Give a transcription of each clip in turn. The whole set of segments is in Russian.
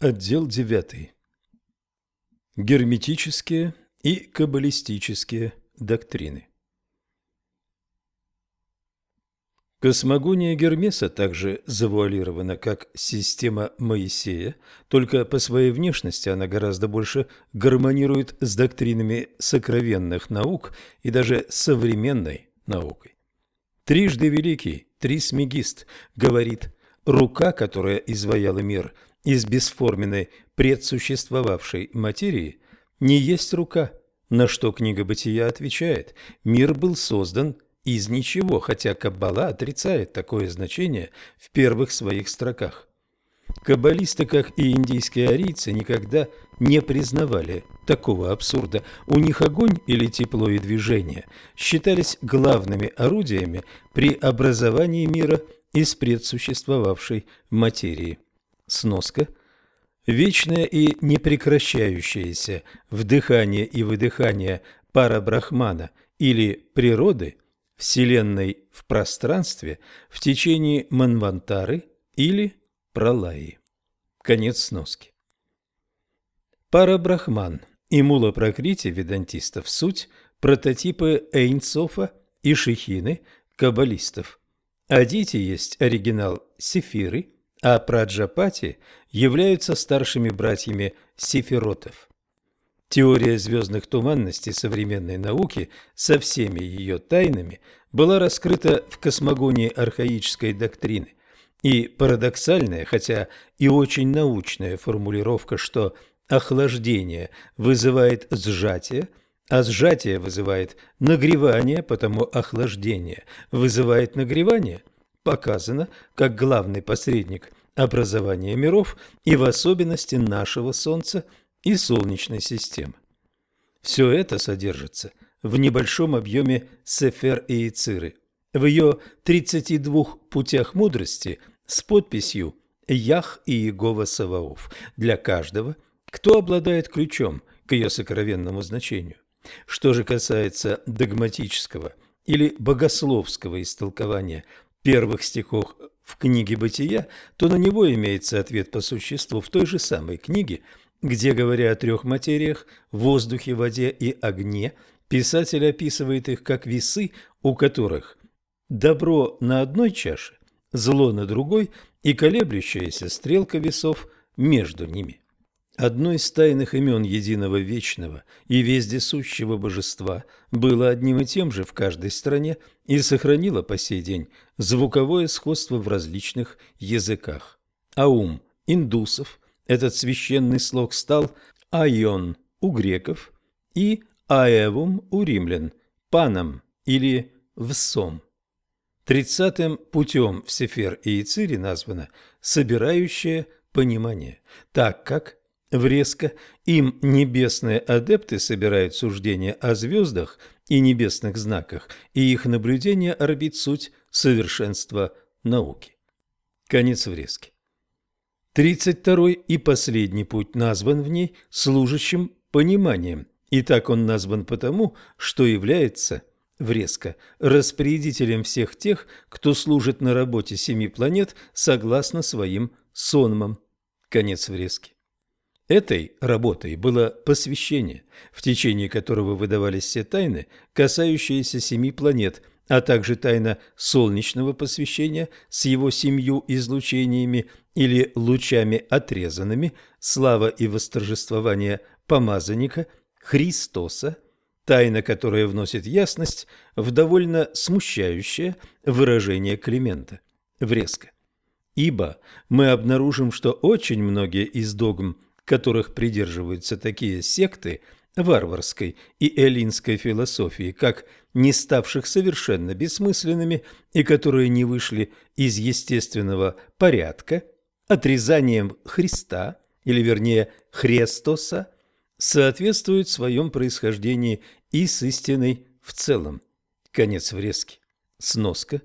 Отдел 9. Герметические и каббалистические доктрины. Космогония Гермеса также завуалирована как система Моисея, только по своей внешности она гораздо больше гармонирует с доктринами сокровенных наук и даже современной наукой. Трижды великий Трисмегист говорит, рука, которая изваяла мир – из бесформенной предсуществовавшей материи не есть рука, на что книга Бытия отвечает. Мир был создан из ничего, хотя Каббала отрицает такое значение в первых своих строках. Каббалисты, как и индийские арийцы, никогда не признавали такого абсурда. У них огонь или тепло и движение считались главными орудиями при образовании мира из предсуществовавшей материи. Сноска. Вечное и непрекращающееся вдыхание и выдыхание пара Брахмана или природы, Вселенной в пространстве в течение Манвантары или Пралаи. Конец сноски. Пара Брахман и Мула Пракрити ведантистов суть прототипы Эйнцофа и Шихины каббалистов. Адити есть оригинал Сефиры – а праджапати являются старшими братьями сефиротов. Теория звездных туманностей современной науки со всеми ее тайнами была раскрыта в космогонии архаической доктрины. И парадоксальная, хотя и очень научная формулировка, что охлаждение вызывает сжатие, а сжатие вызывает нагревание, потому охлаждение вызывает нагревание – показано как главный посредник образования миров и в особенности нашего Солнца и Солнечной системы. Все это содержится в небольшом объеме Сефер и Ициры, в ее 32 путях мудрости с подписью «Ях и Иегова Саваоф» для каждого, кто обладает ключом к ее сокровенному значению. Что же касается догматического или богословского истолкования первых стихов в книге «Бытия», то на него имеется ответ по существу в той же самой книге, где, говоря о трех материях – воздухе, воде и огне, писатель описывает их как весы, у которых добро на одной чаше, зло на другой и колеблющаяся стрелка весов между ними. Одно из тайных имен единого вечного и вездесущего божества было одним и тем же в каждой стране и сохранило по сей день звуковое сходство в различных языках. Аум – индусов, этот священный слог стал айон у греков и аевум у римлян, паном или всом. Тридцатым путем в Сефер и Ицире названо «собирающее понимание», так как в резко им небесные адепты собирают суждения о звездах и небесных знаках, и их наблюдение орбит суть совершенства науки. Конец врезки. Тридцать второй и последний путь назван в ней служащим пониманием, и так он назван потому, что является врезка распорядителем всех тех, кто служит на работе семи планет согласно своим сонмам. Конец врезки. Этой работой было посвящение, в течение которого выдавались все тайны, касающиеся семи планет, а также тайна солнечного посвящения с его семью излучениями или лучами отрезанными, слава и восторжествование помазанника Христоса, тайна, которая вносит ясность в довольно смущающее выражение Климента, врезка. Ибо мы обнаружим, что очень многие из догм которых придерживаются такие секты варварской и эллинской философии, как не ставших совершенно бессмысленными и которые не вышли из естественного порядка, отрезанием Христа, или вернее Христоса, соответствуют в своем происхождении и с истиной в целом. Конец врезки. Сноска.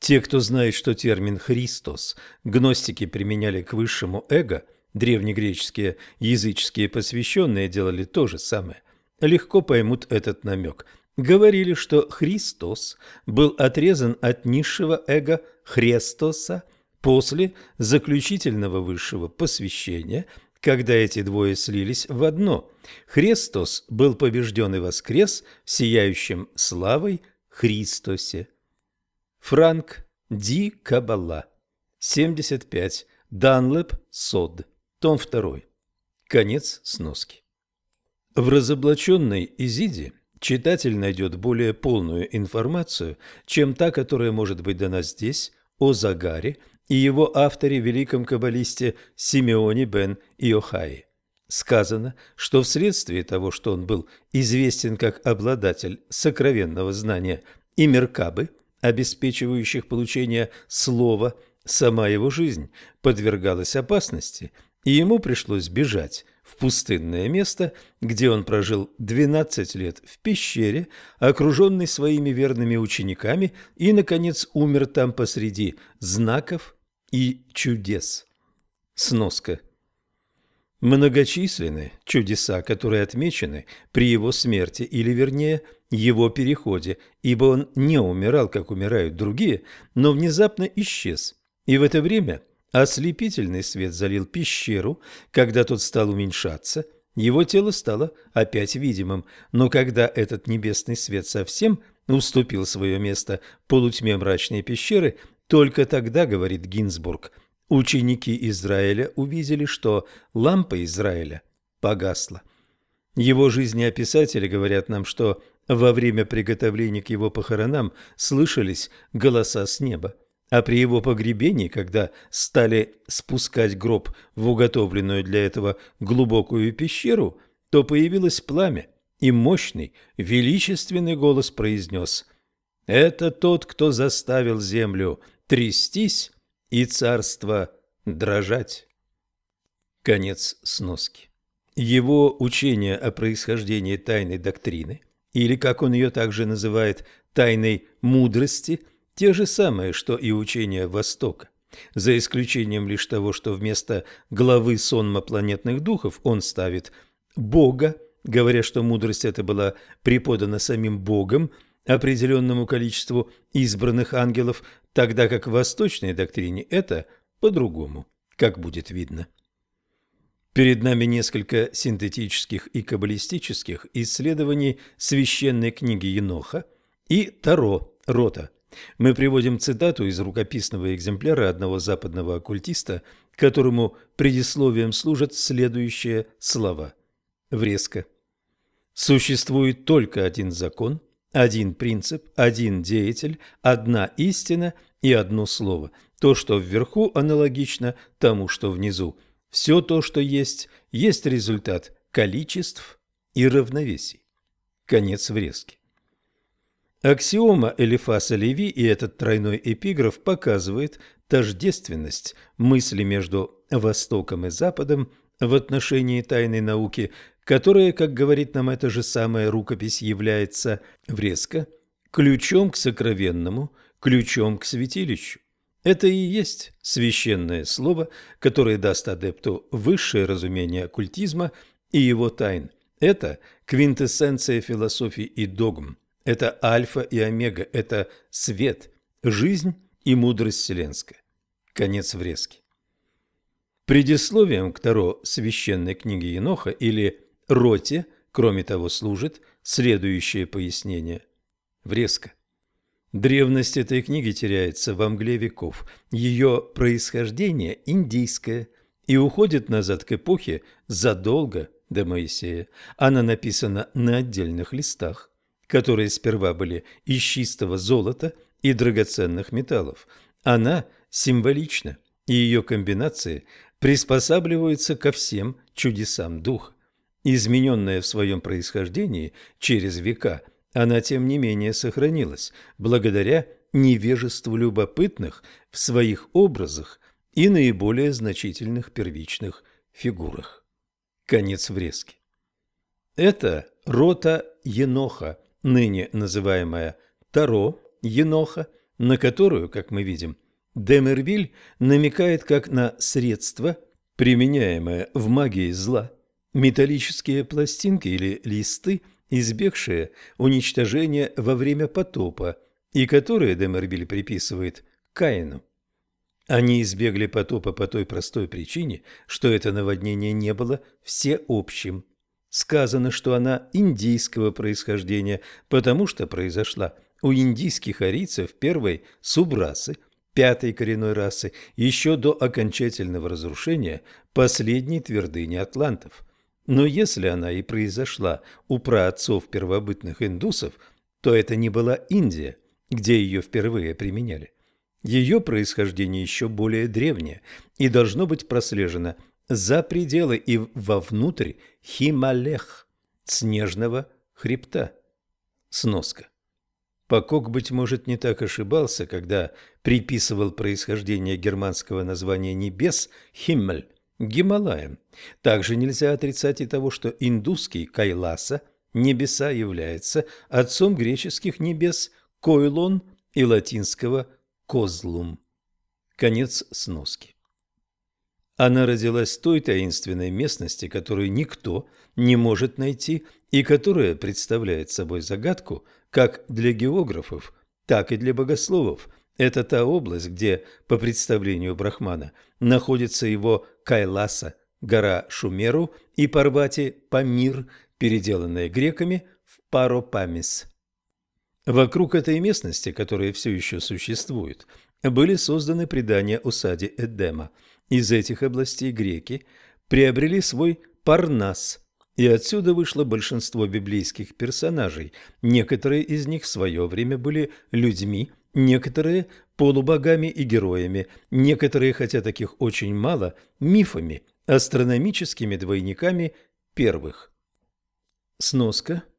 Те, кто знает, что термин «Христос» гностики применяли к высшему эго – Древнегреческие языческие посвященные делали то же самое. Легко поймут этот намек. Говорили, что Христос был отрезан от низшего эго Хрестоса После заключительного высшего посвящения, когда эти двое слились в одно, Христос был побежден и воскрес в сияющем славой Христосе. Франк Ди Кабала 75. Данлеп Сод. Том 2. Конец сноски. В разоблаченной Изиде читатель найдет более полную информацию, чем та, которая может быть дана здесь, о Загаре и его авторе, великом каббалисте Симеоне бен Иохаи. Сказано, что вследствие того, что он был известен как обладатель сокровенного знания и меркабы, обеспечивающих получение слова, сама его жизнь подвергалась опасности, и ему пришлось бежать в пустынное место, где он прожил 12 лет в пещере, окруженный своими верными учениками, и, наконец, умер там посреди знаков и чудес. Сноска. Многочисленны чудеса, которые отмечены при его смерти, или, вернее, его переходе, ибо он не умирал, как умирают другие, но внезапно исчез. И в это время – Ослепительный свет залил пещеру, когда тот стал уменьшаться, его тело стало опять видимым, но когда этот небесный свет совсем уступил свое место полутьме мрачной пещеры, только тогда, говорит Гинзбург, ученики Израиля увидели, что лампа Израиля погасла. Его жизнеописатели говорят нам, что во время приготовления к его похоронам слышались голоса с неба. А при его погребении, когда стали спускать гроб в уготовленную для этого глубокую пещеру, то появилось пламя, и мощный, величественный голос произнес «Это тот, кто заставил землю трястись и царство дрожать». Конец сноски. Его учение о происхождении тайной доктрины, или, как он ее также называет, тайной мудрости – те же самые, что и учения Востока, за исключением лишь того, что вместо главы сонма планетных духов он ставит Бога, говоря, что мудрость эта была преподана самим Богом определенному количеству избранных ангелов, тогда как в восточной доктрине это по-другому, как будет видно. Перед нами несколько синтетических и каббалистических исследований священной книги Еноха и Таро Рота мы приводим цитату из рукописного экземпляра одного западного оккультиста, которому предисловием служат следующие слова. Врезка. Существует только один закон, один принцип, один деятель, одна истина и одно слово. То, что вверху, аналогично тому, что внизу. Все то, что есть, есть результат количеств и равновесий. Конец врезки. Аксиома Элифаса Леви и этот тройной эпиграф показывает тождественность мысли между Востоком и Западом в отношении тайной науки, которая, как говорит нам эта же самая рукопись, является врезко ключом к сокровенному, ключом к святилищу. Это и есть священное слово, которое даст адепту высшее разумение оккультизма и его тайн. Это квинтэссенция философии и догм. Это альфа и омега, это свет, жизнь и мудрость вселенская. Конец врезки. Предисловием к Таро священной книги Еноха или Роте, кроме того, служит следующее пояснение. Врезка. Древность этой книги теряется во мгле веков. Ее происхождение индийское и уходит назад к эпохе задолго до Моисея. Она написана на отдельных листах которые сперва были из чистого золота и драгоценных металлов. Она символична, и ее комбинации приспосабливаются ко всем чудесам духа. Измененная в своем происхождении через века, она тем не менее сохранилась благодаря невежеству любопытных в своих образах и наиболее значительных первичных фигурах. Конец врезки. Это рота Еноха, ныне называемая Таро Еноха, на которую, как мы видим, Демервиль намекает как на средство, применяемое в магии зла, металлические пластинки или листы, избегшие уничтожения во время потопа, и которые Демервиль приписывает Каину. Они избегли потопа по той простой причине, что это наводнение не было всеобщим. Сказано, что она индийского происхождения, потому что произошла у индийских арийцев первой субрасы, пятой коренной расы, еще до окончательного разрушения последней твердыни атлантов. Но если она и произошла у праотцов первобытных индусов, то это не была Индия, где ее впервые применяли. Ее происхождение еще более древнее и должно быть прослежено за пределы и вовнутрь Хималех, снежного хребта. Сноска. Покок, быть может, не так ошибался, когда приписывал происхождение германского названия небес Химмель Гималаям. Также нельзя отрицать и того, что индусский Кайласа, небеса, является отцом греческих небес Койлон и латинского Козлум. Конец сноски. Она родилась в той таинственной местности, которую никто не может найти и которая представляет собой загадку как для географов, так и для богословов. Это та область, где, по представлению Брахмана, находится его Кайласа, гора Шумеру и Парвати Памир, переделанная греками в Паропамис. Вокруг этой местности, которая все еще существует, были созданы предания о саде Эдема. Из этих областей греки приобрели свой Парнас, и отсюда вышло большинство библейских персонажей. Некоторые из них в свое время были людьми, некоторые – полубогами и героями, некоторые, хотя таких очень мало, мифами, астрономическими двойниками первых. Сноска –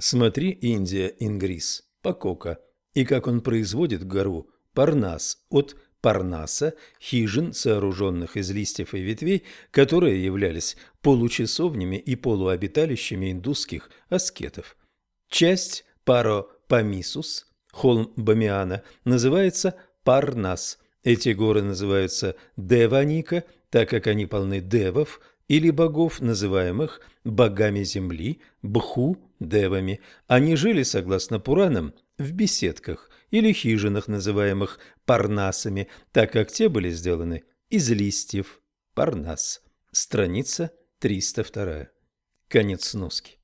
Смотри Индия Ингрис, Покока, и как он производит гору Парнас от Парнаса, хижин, сооруженных из листьев и ветвей, которые являлись получасовнями и полуобиталищами индусских аскетов. Часть Паро-Памисус, холм Бамиана, называется Парнас. Эти горы называются Деваника, так как они полны девов, или богов, называемых богами земли, бху, девами. Они жили, согласно Пуранам, в беседках или хижинах, называемых парнасами, так как те были сделаны из листьев. Парнас. Страница 302. Конец сноски.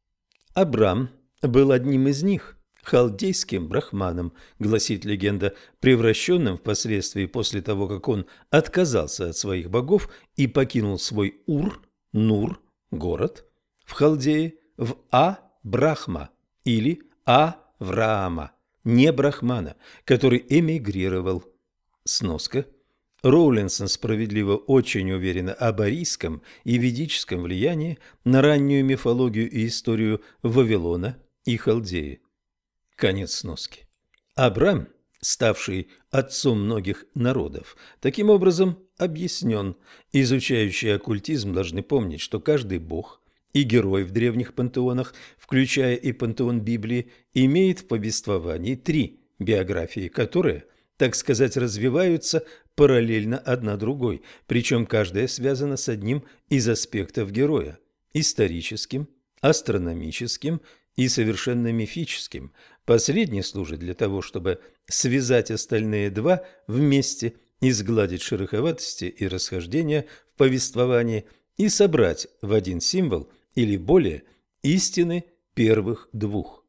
Абрам был одним из них, халдейским брахманом, гласит легенда, превращенным впоследствии после того, как он отказался от своих богов и покинул свой Ур, Нур, город, в Халдее, в А-Брахма или А-Враама, не Брахмана, который эмигрировал. Сноска. Роулинсон справедливо очень уверена об арийском и ведическом влиянии на раннюю мифологию и историю Вавилона и Халдеи. Конец сноски. Абрам ставший отцом многих народов, таким образом объяснен. Изучающие оккультизм должны помнить, что каждый бог и герой в древних пантеонах, включая и пантеон Библии, имеет в повествовании три биографии, которые, так сказать, развиваются параллельно одна другой, причем каждая связана с одним из аспектов героя – историческим, астрономическим и совершенно мифическим. Последний служит для того, чтобы связать остальные два вместе, изгладить шероховатости и расхождения в повествовании и собрать в один символ или более истины первых двух.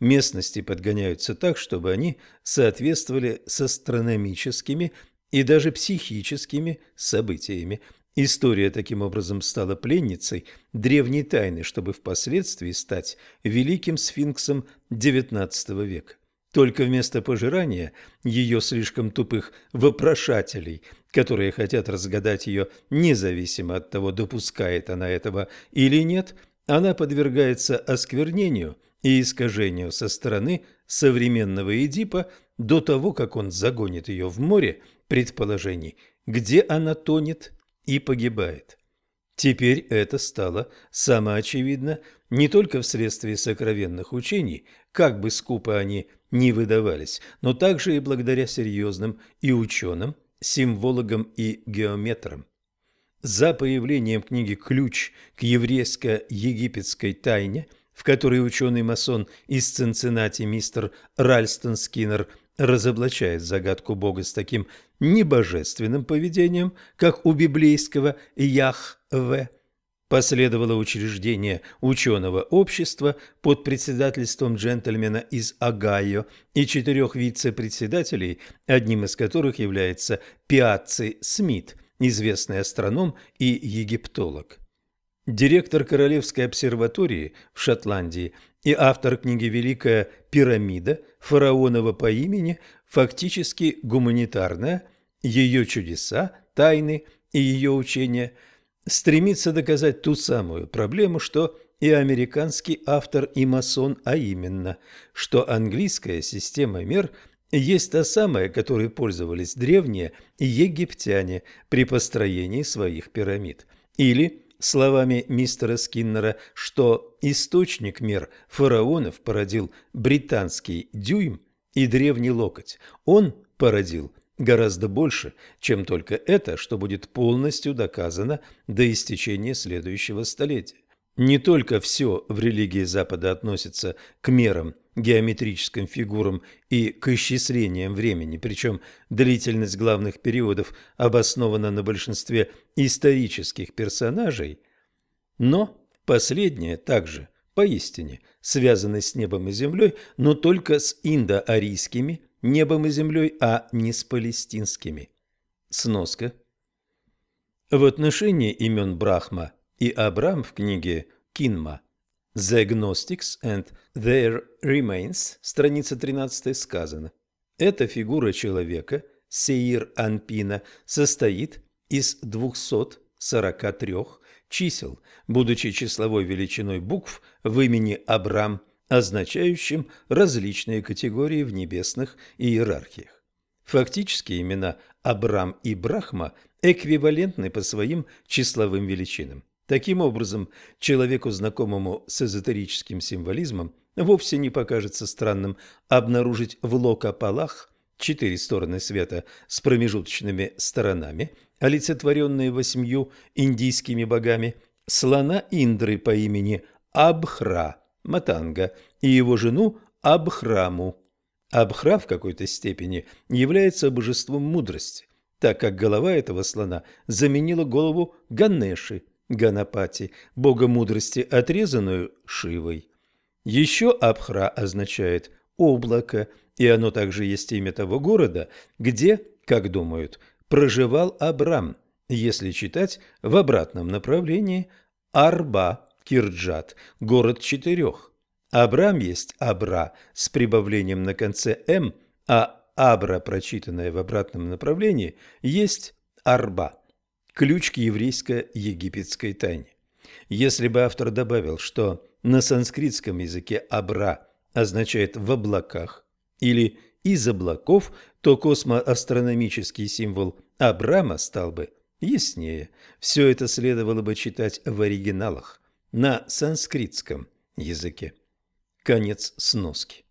Местности подгоняются так, чтобы они соответствовали с астрономическими и даже психическими событиями, История таким образом стала пленницей древней тайны, чтобы впоследствии стать великим сфинксом XIX века. Только вместо пожирания ее слишком тупых вопрошателей, которые хотят разгадать ее независимо от того, допускает она этого или нет, она подвергается осквернению и искажению со стороны современного Эдипа до того, как он загонит ее в море предположений, где она тонет и погибает. Теперь это стало самоочевидно не только вследствие сокровенных учений, как бы скупо они ни выдавались, но также и благодаря серьезным и ученым, символогам и геометрам. За появлением книги «Ключ к еврейско-египетской тайне», в которой ученый-масон из Цинциннати мистер Ральстон Скиннер разоблачает загадку Бога с таким не божественным поведением, как у библейского Яхве. Последовало учреждение ученого общества под председательством джентльмена из Огайо и четырех вице-председателей, одним из которых является Пиацци Смит, известный астроном и египтолог. Директор Королевской обсерватории в Шотландии и автор книги «Великая пирамида» фараонова по имени фактически гуманитарная, ее чудеса, тайны и ее учения стремится доказать ту самую проблему, что и американский автор и масон, а именно, что английская система мер есть та самая, которой пользовались древние египтяне при построении своих пирамид. Или, словами мистера Скиннера, что источник мер фараонов породил британский дюйм и древний локоть. Он породил гораздо больше, чем только это, что будет полностью доказано до истечения следующего столетия. Не только все в религии Запада относится к мерам, геометрическим фигурам и к исчислениям времени, причем длительность главных периодов обоснована на большинстве исторических персонажей, но последнее также поистине связаны с небом и землей, но только с индоарийскими небом и землей, а не с палестинскими. Сноска. В отношении имен Брахма и Абрам в книге Кинма «The Gnostics and Their Remains» страница 13 сказано «Эта фигура человека, Сеир Анпина, состоит из 243 чисел, будучи числовой величиной букв в имени Абрам, означающим различные категории в небесных иерархиях. Фактически имена Абрам и Брахма эквивалентны по своим числовым величинам. Таким образом, человеку, знакомому с эзотерическим символизмом, вовсе не покажется странным обнаружить в Локополах четыре стороны света с промежуточными сторонами, олицетворенные восьмью индийскими богами, слона Индры по имени Абхра, Матанга, и его жену Абхраму. Абхра в какой-то степени является божеством мудрости, так как голова этого слона заменила голову Ганеши, Ганапати, бога мудрости, отрезанную Шивой. Еще Абхра означает «облако», и оно также есть имя того города, где, как думают, проживал Абрам, если читать в обратном направлении Арба, Кирджат, город четырех. Абрам есть Абра с прибавлением на конце «м», а Абра, прочитанная в обратном направлении, есть Арба. Ключ к еврейско-египетской тайне. Если бы автор добавил, что на санскритском языке «абра» означает «в облаках» или «из облаков», то космоастрономический символ Абрама стал бы яснее. Все это следовало бы читать в оригиналах, на санскритском языке. Конец сноски.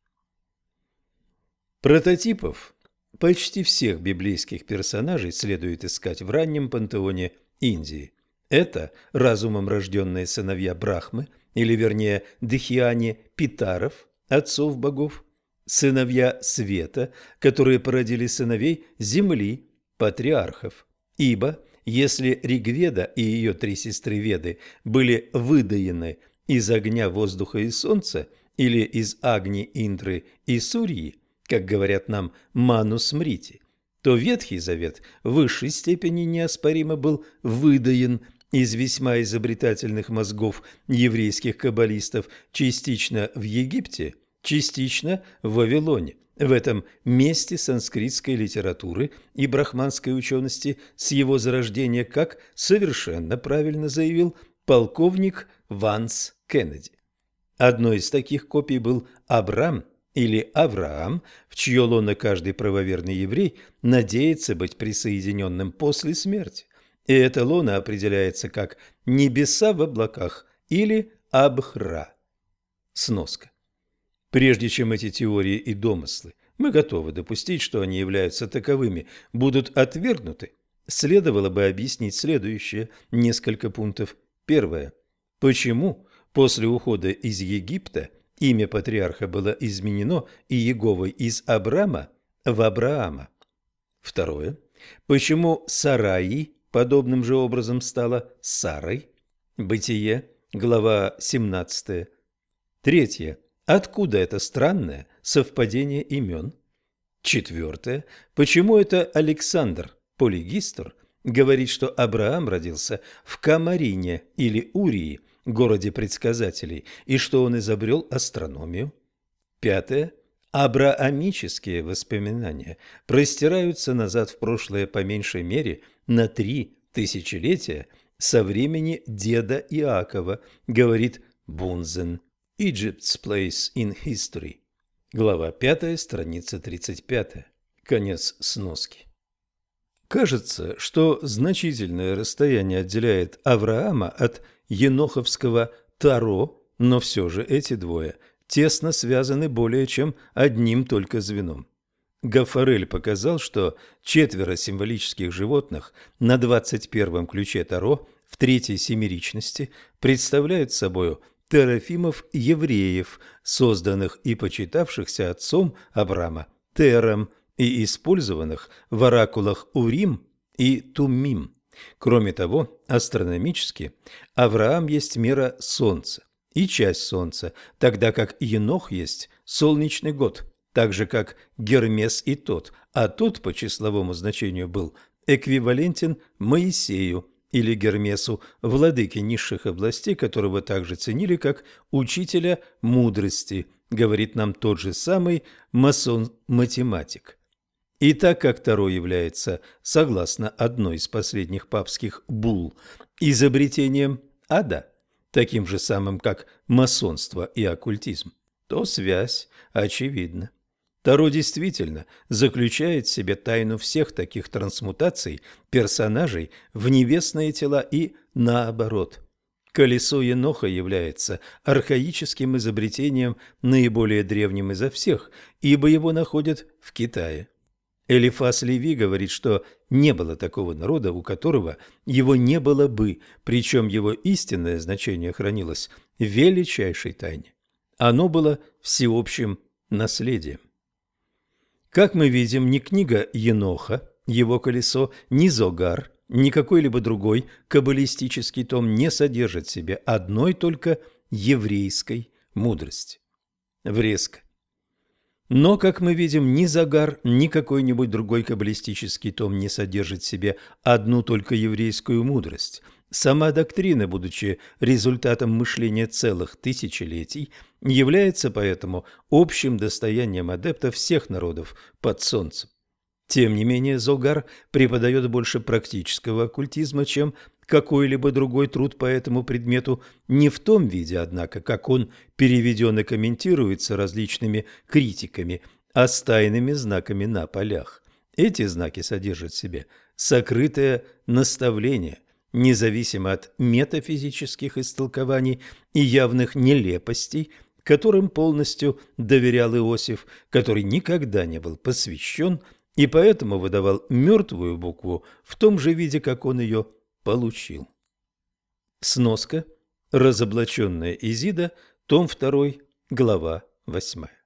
Прототипов почти всех библейских персонажей следует искать в раннем пантеоне Индии. Это разумом рожденные сыновья Брахмы, или вернее Дхиане Питаров, отцов богов, сыновья света, которые породили сыновей земли, патриархов. Ибо если Ригведа и ее три сестры Веды были выдаены из огня, воздуха и солнца, или из Агни, Индры и Сурьи, как говорят нам Ману Смрити, то Ветхий Завет в высшей степени неоспоримо был выдаен из весьма изобретательных мозгов еврейских каббалистов частично в Египте, частично в Вавилоне. В этом месте санскритской литературы и брахманской учености с его зарождения, как совершенно правильно заявил полковник Ванс Кеннеди. Одной из таких копий был Абрам или Авраам, в чье лоно каждый правоверный еврей надеется быть присоединенным после смерти. И это лоно определяется как «небеса в облаках» или «абхра». Сноска. Прежде чем эти теории и домыслы, мы готовы допустить, что они являются таковыми, будут отвергнуты, следовало бы объяснить следующее несколько пунктов. Первое. Почему после ухода из Египта имя патриарха было изменено и Иеговой из Абрама в Авраама? Второе. Почему Сараи подобным же образом стала Сарой? Бытие, глава 17. Третье. Откуда это странное совпадение имен? Четвертое. Почему это Александр, полигистр, говорит, что Авраам родился в Камарине или Урии, городе предсказателей, и что он изобрел астрономию? Пятое. Абраамические воспоминания простираются назад в прошлое по меньшей мере на три тысячелетия со времени деда Иакова, говорит Бунзен. Egypt's Place in History. Глава 5, страница 35. Конец сноски. Кажется, что значительное расстояние отделяет Авраама от еноховского Таро, но все же эти двое тесно связаны более чем одним только звеном. Гафарель показал, что четверо символических животных на 21-м ключе Таро в третьей семеричности представляют собою терафимов-евреев, созданных и почитавшихся отцом Авраама Тером и использованных в оракулах Урим и Туммим. Кроме того, астрономически Авраам есть мера Солнца и часть Солнца, тогда как Енох есть солнечный год, так же как Гермес и тот, а тот по числовому значению был эквивалентен Моисею, или Гермесу, владыке низших областей, которого также ценили как учителя мудрости, говорит нам тот же самый масон-математик. И так как Таро является, согласно одной из последних папских булл, изобретением ада, таким же самым, как масонство и оккультизм, то связь очевидна. Таро действительно заключает в себе тайну всех таких трансмутаций персонажей в небесные тела и наоборот. Колесо Еноха является архаическим изобретением, наиболее древним изо всех, ибо его находят в Китае. Элифас Леви говорит, что не было такого народа, у которого его не было бы, причем его истинное значение хранилось в величайшей тайне. Оно было всеобщим наследием. Как мы видим, ни книга Еноха, его колесо, ни Зогар, ни какой-либо другой каббалистический том не содержит в себе одной только еврейской мудрости. Врезка. Но, как мы видим, ни Загар, ни какой-нибудь другой каббалистический том не содержит в себе одну только еврейскую мудрость – Сама доктрина, будучи результатом мышления целых тысячелетий, является поэтому общим достоянием адептов всех народов под солнцем. Тем не менее, Зогар преподает больше практического оккультизма, чем какой-либо другой труд по этому предмету, не в том виде, однако, как он переведен и комментируется различными критиками, а с тайными знаками на полях. Эти знаки содержат в себе сокрытое наставление – независимо от метафизических истолкований и явных нелепостей, которым полностью доверял Иосиф, который никогда не был посвящен и поэтому выдавал мертвую букву в том же виде, как он ее получил. Сноска. Разоблаченная Изида. Том 2. Глава 8.